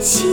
心。